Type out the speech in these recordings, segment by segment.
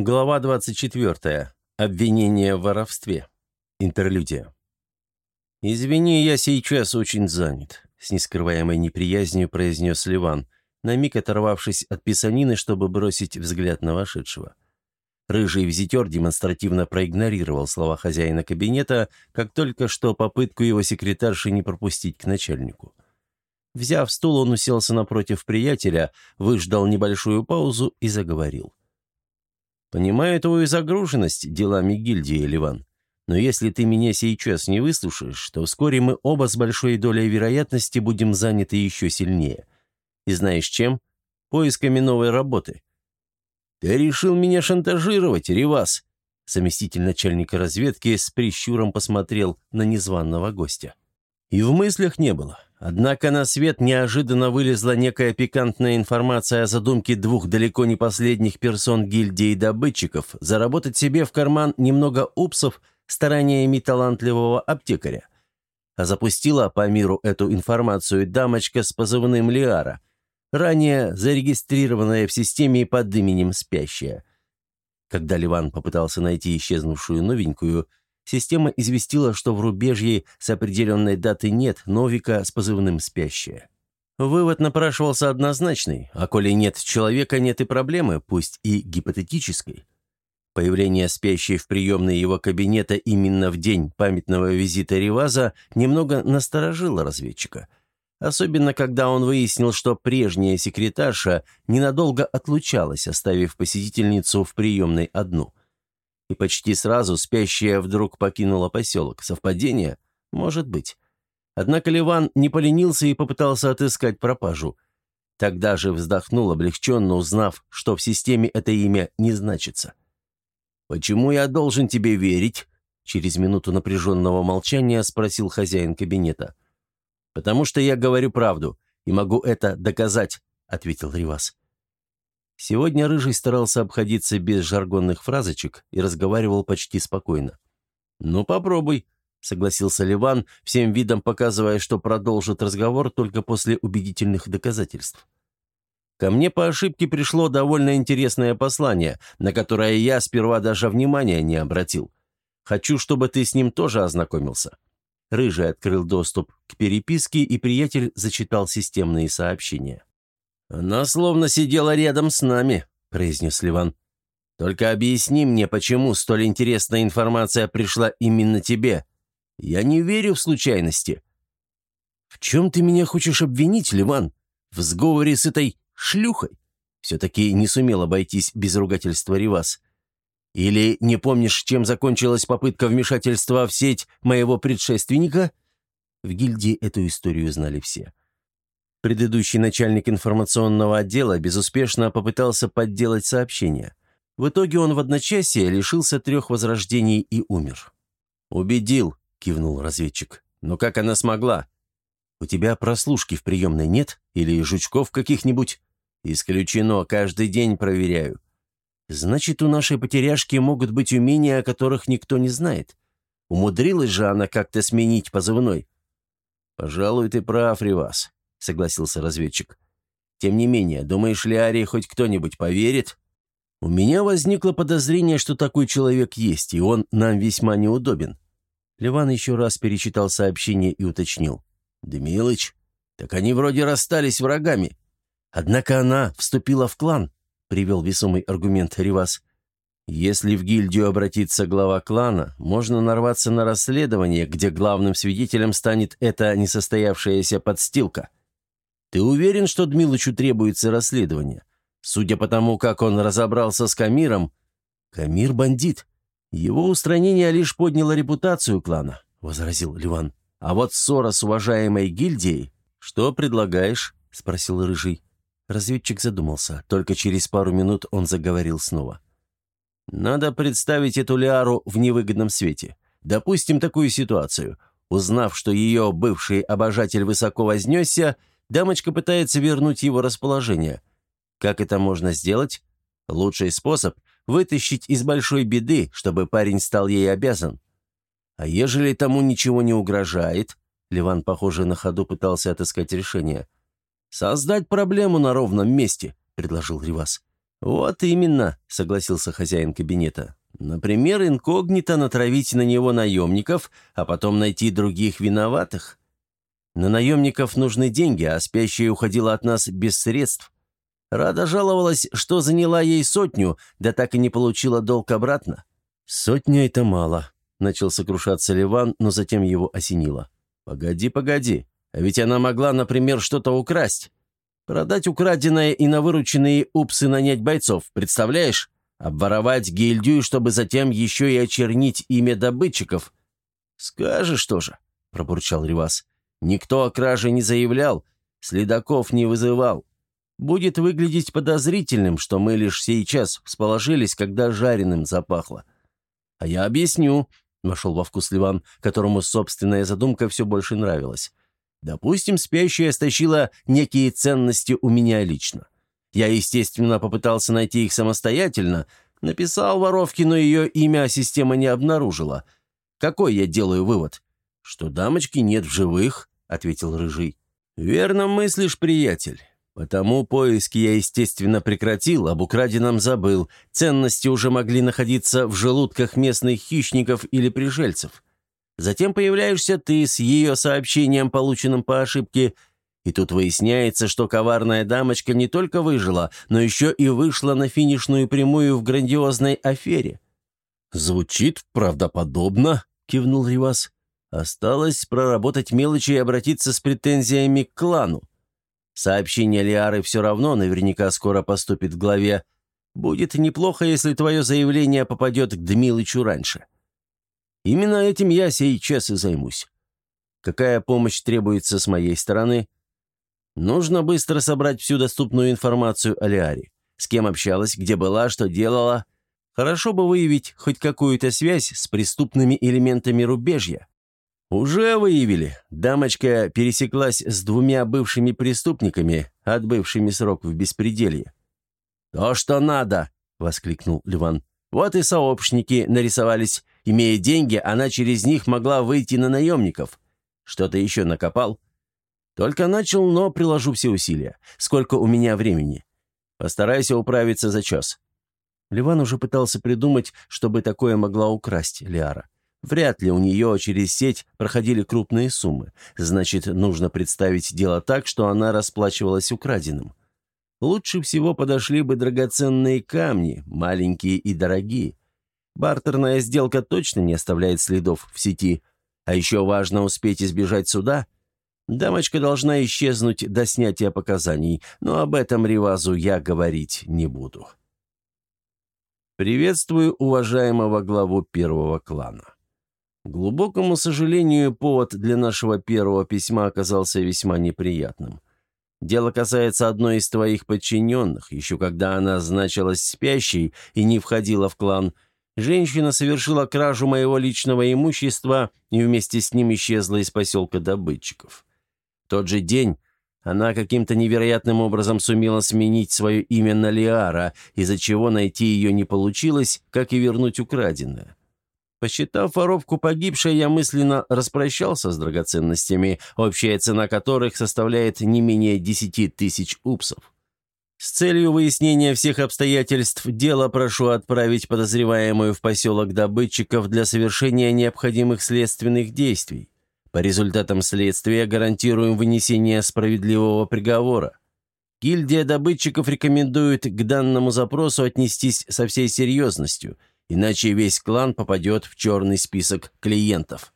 Глава 24. Обвинение в воровстве. Интерлюдия. «Извини, я сейчас очень занят», — с нескрываемой неприязнью произнес Ливан, на миг оторвавшись от писанины, чтобы бросить взгляд на вошедшего. Рыжий визитер демонстративно проигнорировал слова хозяина кабинета, как только что попытку его секретарши не пропустить к начальнику. Взяв стул, он уселся напротив приятеля, выждал небольшую паузу и заговорил. Понимаю твою загруженность делами гильдии, Ливан. Но если ты меня сейчас не выслушаешь, то вскоре мы оба с большой долей вероятности будем заняты еще сильнее. И знаешь чем? Поисками новой работы. Ты решил меня шантажировать, Ривас? Заместитель начальника разведки с прищуром посмотрел на незваного гостя. И в мыслях не было. Однако на свет неожиданно вылезла некая пикантная информация о задумке двух далеко не последних персон гильдии добытчиков заработать себе в карман немного упсов стараниями талантливого аптекаря. А запустила по миру эту информацию дамочка с позывным Лиара, ранее зарегистрированная в системе под именем «Спящая». Когда Ливан попытался найти исчезнувшую новенькую, Система известила, что в рубежье с определенной даты нет Новика с позывным «Спящая». Вывод напрашивался однозначный, а коли нет человека, нет и проблемы, пусть и гипотетической. Появление спящей в приемной его кабинета именно в день памятного визита Риваза немного насторожило разведчика. Особенно, когда он выяснил, что прежняя секретарша ненадолго отлучалась, оставив посетительницу в приемной одну и почти сразу спящая вдруг покинула поселок. Совпадение? Может быть. Однако Ливан не поленился и попытался отыскать пропажу. Тогда же вздохнул облегченно, узнав, что в системе это имя не значится. «Почему я должен тебе верить?» Через минуту напряженного молчания спросил хозяин кабинета. «Потому что я говорю правду, и могу это доказать», — ответил Ривас. Сегодня Рыжий старался обходиться без жаргонных фразочек и разговаривал почти спокойно. «Ну, попробуй», — согласился Ливан, всем видом показывая, что продолжит разговор только после убедительных доказательств. «Ко мне по ошибке пришло довольно интересное послание, на которое я сперва даже внимания не обратил. Хочу, чтобы ты с ним тоже ознакомился». Рыжий открыл доступ к переписке, и приятель зачитал системные сообщения. «Она словно сидела рядом с нами», — произнес Ливан. «Только объясни мне, почему столь интересная информация пришла именно тебе. Я не верю в случайности». «В чем ты меня хочешь обвинить, Ливан? В сговоре с этой шлюхой?» Все-таки не сумел обойтись без ругательства Ривас. «Или не помнишь, чем закончилась попытка вмешательства в сеть моего предшественника?» В гильдии эту историю знали все. Предыдущий начальник информационного отдела безуспешно попытался подделать сообщение. В итоге он в одночасье лишился трех возрождений и умер. «Убедил», — кивнул разведчик. «Но как она смогла? У тебя прослушки в приемной нет? Или жучков каких-нибудь?» «Исключено, каждый день проверяю». «Значит, у нашей потеряшки могут быть умения, о которых никто не знает. Умудрилась же она как-то сменить позывной». «Пожалуй, ты прав, Ривас. — согласился разведчик. «Тем не менее, думаешь ли, Арии хоть кто-нибудь поверит?» «У меня возникло подозрение, что такой человек есть, и он нам весьма неудобен». Ливан еще раз перечитал сообщение и уточнил. «Дмилыч, так они вроде расстались врагами. Однако она вступила в клан», — привел весомый аргумент Ривас. «Если в гильдию обратится глава клана, можно нарваться на расследование, где главным свидетелем станет эта несостоявшаяся подстилка». Ты уверен, что Дмилычу требуется расследование? Судя по тому, как он разобрался с Камиром... Камир — бандит. Его устранение лишь подняло репутацию клана, — возразил Ливан. А вот ссора с уважаемой гильдией... Что предлагаешь? — спросил Рыжий. Разведчик задумался. Только через пару минут он заговорил снова. «Надо представить эту Лиару в невыгодном свете. Допустим такую ситуацию. Узнав, что ее бывший обожатель высоко вознесся, Дамочка пытается вернуть его расположение. Как это можно сделать? Лучший способ – вытащить из большой беды, чтобы парень стал ей обязан. А ежели тому ничего не угрожает, Ливан, похоже, на ходу пытался отыскать решение. «Создать проблему на ровном месте», – предложил Ривас. «Вот именно», — согласился хозяин кабинета. «Например, инкогнито натравить на него наемников, а потом найти других виноватых. На наемников нужны деньги, а спящая уходила от нас без средств. Рада жаловалась, что заняла ей сотню, да так и не получила долг обратно. «Сотня — это мало», — начал сокрушаться Ливан, но затем его осенило. «Погоди, погоди. А ведь она могла, например, что-то украсть. Продать украденное и на вырученные упсы нанять бойцов, представляешь? Обворовать гильдию, чтобы затем еще и очернить имя добытчиков. «Скажешь тоже», — пробурчал Ривас. «Никто о краже не заявлял, следаков не вызывал. Будет выглядеть подозрительным, что мы лишь сейчас всположились, когда жареным запахло. А я объясню, — вошел во вкус Ливан, которому собственная задумка все больше нравилась. Допустим, спящая стащила некие ценности у меня лично. Я, естественно, попытался найти их самостоятельно, написал воровке, но ее имя система не обнаружила. Какой я делаю вывод? Что дамочки нет в живых, — ответил Рыжий. «Верно мыслишь, приятель. Потому поиски я, естественно, прекратил, об украденном забыл. Ценности уже могли находиться в желудках местных хищников или пришельцев. Затем появляешься ты с ее сообщением, полученным по ошибке, и тут выясняется, что коварная дамочка не только выжила, но еще и вышла на финишную прямую в грандиозной афере. «Звучит правдоподобно», — кивнул Ривас. «Осталось проработать мелочи и обратиться с претензиями к клану. Сообщение Лиары все равно наверняка скоро поступит в главе. Будет неплохо, если твое заявление попадет к Дмилычу раньше. Именно этим я сейчас и займусь. Какая помощь требуется с моей стороны? Нужно быстро собрать всю доступную информацию о Лиаре. С кем общалась, где была, что делала. Хорошо бы выявить хоть какую-то связь с преступными элементами рубежья. «Уже выявили. Дамочка пересеклась с двумя бывшими преступниками, отбывшими срок в беспределье». «То, что надо!» — воскликнул Ливан. «Вот и сообщники нарисовались. Имея деньги, она через них могла выйти на наемников. Что-то еще накопал?» «Только начал, но приложу все усилия. Сколько у меня времени?» «Постарайся управиться за час». Ливан уже пытался придумать, чтобы такое могла украсть Лиара. Вряд ли у нее через сеть проходили крупные суммы. Значит, нужно представить дело так, что она расплачивалась украденным. Лучше всего подошли бы драгоценные камни, маленькие и дорогие. Бартерная сделка точно не оставляет следов в сети. А еще важно успеть избежать суда. Дамочка должна исчезнуть до снятия показаний, но об этом Ривазу я говорить не буду. Приветствую уважаемого главу первого клана глубокому сожалению, повод для нашего первого письма оказался весьма неприятным. Дело касается одной из твоих подчиненных. Еще когда она значилась спящей и не входила в клан, женщина совершила кражу моего личного имущества и вместе с ним исчезла из поселка добытчиков. В тот же день она каким-то невероятным образом сумела сменить свое имя на Лиара, из-за чего найти ее не получилось, как и вернуть украденное. Посчитав воровку погибшей, я мысленно распрощался с драгоценностями, общая цена которых составляет не менее десяти тысяч упсов. С целью выяснения всех обстоятельств дела прошу отправить подозреваемую в поселок добытчиков для совершения необходимых следственных действий. По результатам следствия гарантируем вынесение справедливого приговора. Гильдия добытчиков рекомендует к данному запросу отнестись со всей серьезностью – иначе весь клан попадет в черный список клиентов».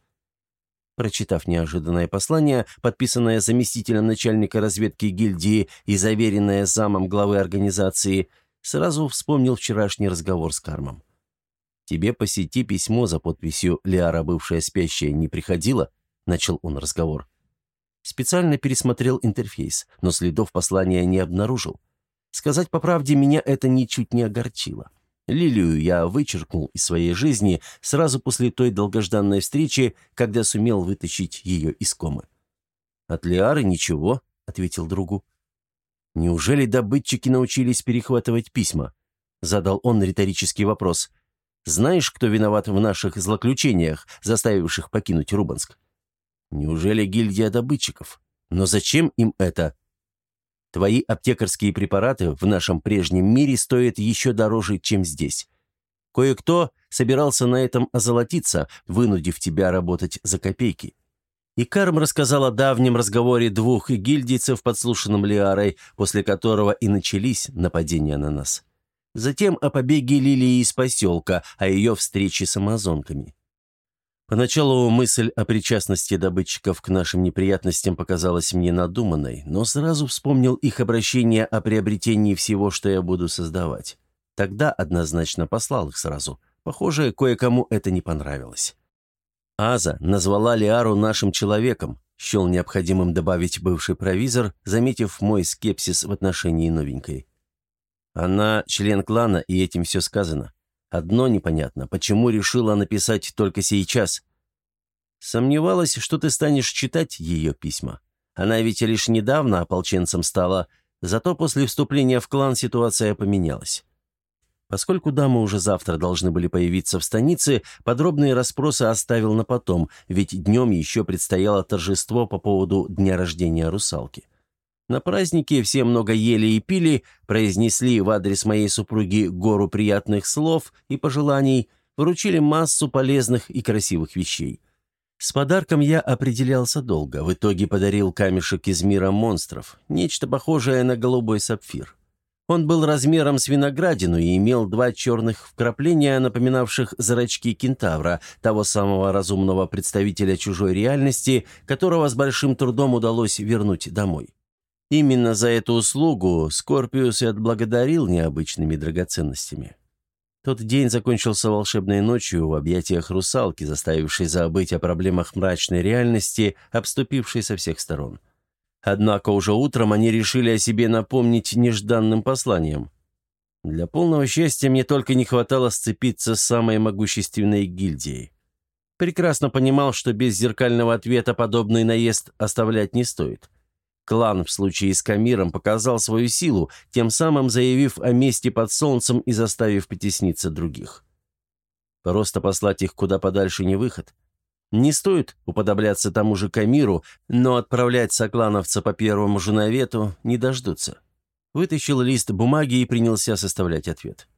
Прочитав неожиданное послание, подписанное заместителем начальника разведки гильдии и заверенное замом главы организации, сразу вспомнил вчерашний разговор с Кармом. «Тебе по сети письмо за подписью «Лиара, бывшая спящая» не приходило?» — начал он разговор. Специально пересмотрел интерфейс, но следов послания не обнаружил. Сказать по правде, меня это ничуть не огорчило. Лилию я вычеркнул из своей жизни сразу после той долгожданной встречи, когда сумел вытащить ее из комы. «От Лиары ничего», — ответил другу. «Неужели добытчики научились перехватывать письма?» — задал он риторический вопрос. «Знаешь, кто виноват в наших злоключениях, заставивших покинуть Рубанск?» «Неужели гильдия добытчиков? Но зачем им это?» Твои аптекарские препараты в нашем прежнем мире стоят еще дороже, чем здесь. Кое-кто собирался на этом озолотиться, вынудив тебя работать за копейки. И Карм рассказал о давнем разговоре двух гильдийцев, подслушанном Лиарой, после которого и начались нападения на нас. Затем о побеге Лилии из поселка, о ее встрече с амазонками. Поначалу мысль о причастности добытчиков к нашим неприятностям показалась мне надуманной, но сразу вспомнил их обращение о приобретении всего, что я буду создавать. Тогда однозначно послал их сразу. Похоже, кое-кому это не понравилось. Аза назвала Лиару нашим человеком, счел необходимым добавить бывший провизор, заметив мой скепсис в отношении новенькой. Она член клана, и этим все сказано. Одно непонятно, почему решила написать только сейчас? Сомневалась, что ты станешь читать ее письма. Она ведь лишь недавно ополченцем стала, зато после вступления в клан ситуация поменялась. Поскольку дамы уже завтра должны были появиться в станице, подробные расспросы оставил на потом, ведь днем еще предстояло торжество по поводу дня рождения русалки. На празднике все много ели и пили, произнесли в адрес моей супруги гору приятных слов и пожеланий, вручили массу полезных и красивых вещей. С подарком я определялся долго, в итоге подарил камешек из мира монстров, нечто похожее на голубой сапфир. Он был размером с виноградину и имел два черных вкрапления, напоминавших зрачки кентавра, того самого разумного представителя чужой реальности, которого с большим трудом удалось вернуть домой. Именно за эту услугу Скорпиус и отблагодарил необычными драгоценностями. Тот день закончился волшебной ночью в объятиях русалки, заставившей забыть о проблемах мрачной реальности, обступившей со всех сторон. Однако уже утром они решили о себе напомнить нежданным посланием. Для полного счастья мне только не хватало сцепиться с самой могущественной гильдией. Прекрасно понимал, что без зеркального ответа подобный наезд оставлять не стоит. Клан в случае с Камиром показал свою силу, тем самым заявив о месте под солнцем и заставив потесниться других. Просто послать их куда подальше не выход. Не стоит уподобляться тому же Камиру, но отправлять соклановца по первому же навету не дождутся. Вытащил лист бумаги и принялся составлять ответ.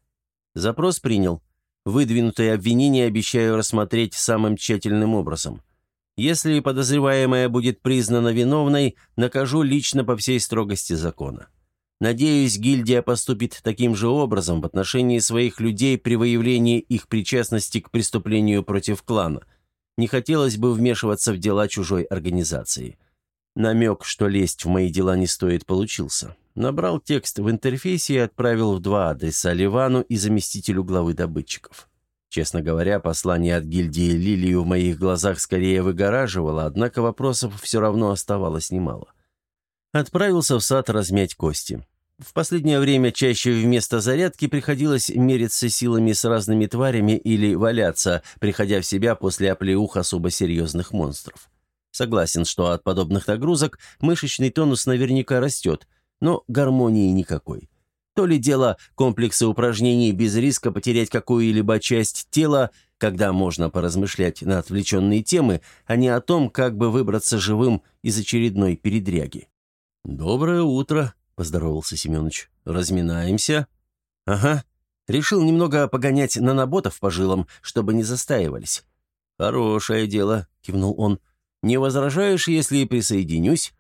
Запрос принял. Выдвинутые обвинения обещаю рассмотреть самым тщательным образом – если подозреваемая будет признана виновной, накажу лично по всей строгости закона. Надеюсь, гильдия поступит таким же образом в отношении своих людей при выявлении их причастности к преступлению против клана. Не хотелось бы вмешиваться в дела чужой организации. Намек, что лезть в мои дела не стоит, получился. Набрал текст в интерфейсе и отправил в два адреса Ливану и заместителю главы добытчиков. Честно говоря, послание от гильдии Лилию в моих глазах скорее выгораживало, однако вопросов все равно оставалось немало. Отправился в сад размять кости. В последнее время чаще вместо зарядки приходилось мериться силами с разными тварями или валяться, приходя в себя после оплеух особо серьезных монстров. Согласен, что от подобных нагрузок мышечный тонус наверняка растет, но гармонии никакой. То ли дело комплексы упражнений без риска потерять какую-либо часть тела, когда можно поразмышлять на отвлеченные темы, а не о том, как бы выбраться живым из очередной передряги. «Доброе утро», — поздоровался Семенович. «Разминаемся?» «Ага. Решил немного погонять наноботов по жилам, чтобы не застаивались». «Хорошее дело», — кивнул он. «Не возражаешь, если присоединюсь?»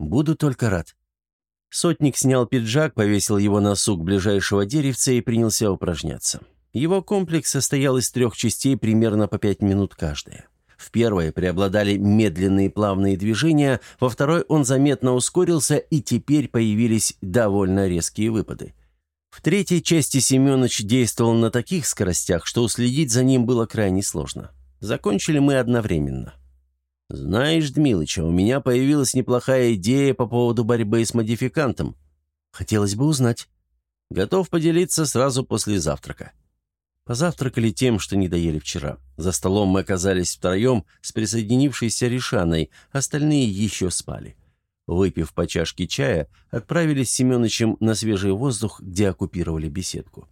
«Буду только рад». Сотник снял пиджак, повесил его на сук ближайшего деревца и принялся упражняться. Его комплекс состоял из трех частей примерно по пять минут каждая. В первой преобладали медленные плавные движения, во второй он заметно ускорился, и теперь появились довольно резкие выпады. В третьей части Семенович действовал на таких скоростях, что уследить за ним было крайне сложно. Закончили мы одновременно. «Знаешь, Дмилыча, у меня появилась неплохая идея по поводу борьбы с модификантом. Хотелось бы узнать. Готов поделиться сразу после завтрака». Позавтракали тем, что не доели вчера. За столом мы оказались втроем с присоединившейся Ришаной, остальные еще спали. Выпив по чашке чая, отправились с Семеновичем на свежий воздух, где оккупировали беседку.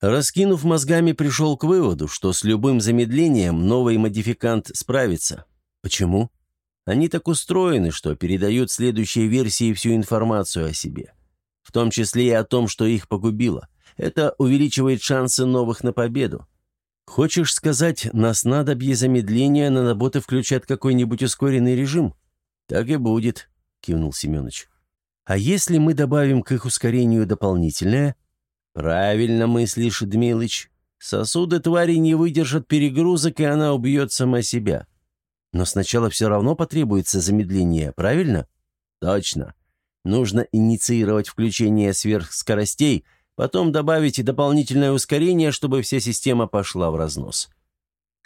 Раскинув мозгами, пришел к выводу, что с любым замедлением новый модификант справится, Почему? Они так устроены, что передают следующей версии всю информацию о себе. В том числе и о том, что их погубило. Это увеличивает шансы новых на победу. Хочешь сказать, на снадобье замедления наноботы включат какой-нибудь ускоренный режим? Так и будет, кивнул Семенович. А если мы добавим к их ускорению дополнительное? Правильно мыслишь, Дмилыч. Сосуды твари не выдержат перегрузок, и она убьет сама себя. Но сначала все равно потребуется замедление, правильно? Точно. Нужно инициировать включение сверхскоростей, потом добавить дополнительное ускорение, чтобы вся система пошла в разнос.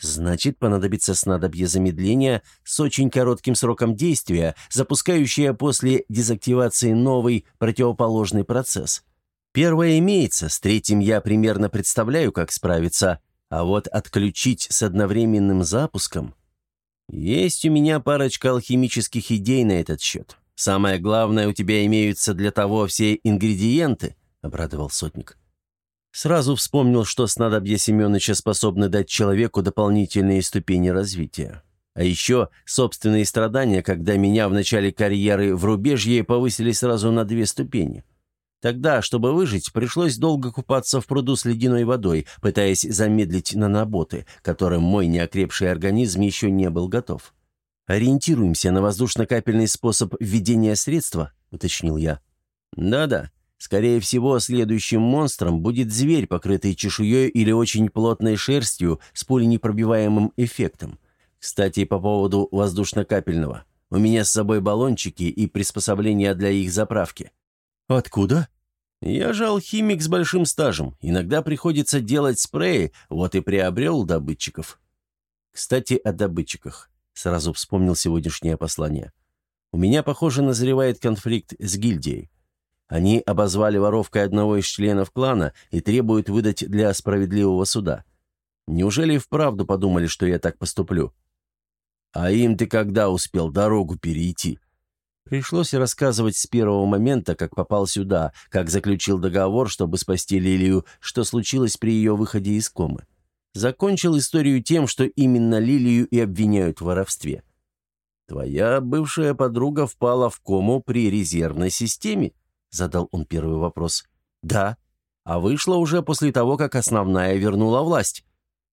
Значит, понадобится снадобье замедления с очень коротким сроком действия, запускающее после дезактивации новый противоположный процесс. Первое имеется, с третьим я примерно представляю, как справиться, а вот отключить с одновременным запуском... Есть у меня парочка алхимических идей на этот счет. Самое главное, у тебя имеются для того все ингредиенты, — обрадовал сотник. Сразу вспомнил, что снадобья Семеновича способны дать человеку дополнительные ступени развития. А еще собственные страдания, когда меня в начале карьеры в рубежье повысили сразу на две ступени. Тогда, чтобы выжить, пришлось долго купаться в пруду с ледяной водой, пытаясь замедлить наноботы, которым мой неокрепший организм еще не был готов. «Ориентируемся на воздушно-капельный способ введения средства», — уточнил я. «Да-да. Скорее всего, следующим монстром будет зверь, покрытый чешуей или очень плотной шерстью с пуленепробиваемым эффектом. Кстати, по поводу воздушно-капельного. У меня с собой баллончики и приспособления для их заправки». «Откуда?» Я же алхимик с большим стажем. Иногда приходится делать спреи, вот и приобрел добытчиков. Кстати, о добытчиках. Сразу вспомнил сегодняшнее послание. У меня, похоже, назревает конфликт с гильдией. Они обозвали воровкой одного из членов клана и требуют выдать для справедливого суда. Неужели вправду подумали, что я так поступлю? А им ты когда успел дорогу перейти? Пришлось рассказывать с первого момента, как попал сюда, как заключил договор, чтобы спасти Лилию, что случилось при ее выходе из комы. Закончил историю тем, что именно Лилию и обвиняют в воровстве. «Твоя бывшая подруга впала в кому при резервной системе?» — задал он первый вопрос. «Да. А вышла уже после того, как основная вернула власть».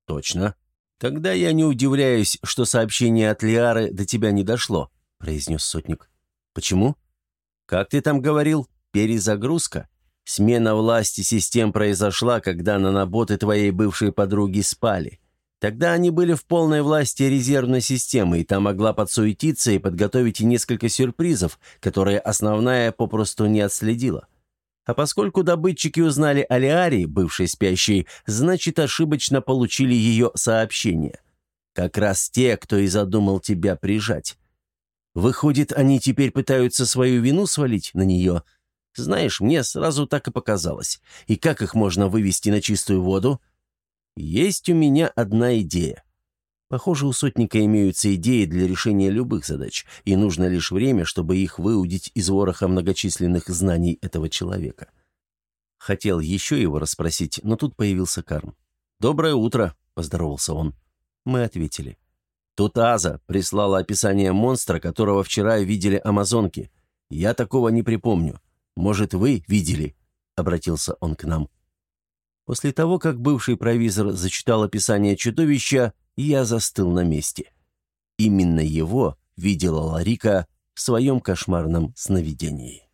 «Точно. Тогда я не удивляюсь, что сообщение от Лиары до тебя не дошло», — произнес сотник. Почему? Как ты там говорил, перезагрузка? Смена власти систем произошла, когда наноботы твоей бывшей подруги спали. Тогда они были в полной власти резервной системы, и та могла подсуетиться и подготовить несколько сюрпризов, которые основная попросту не отследила. А поскольку добытчики узнали о Лиаре, бывшей спящей, значит, ошибочно получили ее сообщение. Как раз те, кто и задумал тебя прижать. Выходит, они теперь пытаются свою вину свалить на нее? Знаешь, мне сразу так и показалось. И как их можно вывести на чистую воду? Есть у меня одна идея. Похоже, у сотника имеются идеи для решения любых задач, и нужно лишь время, чтобы их выудить из вороха многочисленных знаний этого человека. Хотел еще его расспросить, но тут появился Карм. «Доброе утро», — поздоровался он. Мы ответили. Тут Аза прислала описание монстра, которого вчера видели амазонки. Я такого не припомню. Может, вы видели?» — обратился он к нам. После того, как бывший провизор зачитал описание чудовища, я застыл на месте. Именно его видела Ларика в своем кошмарном сновидении.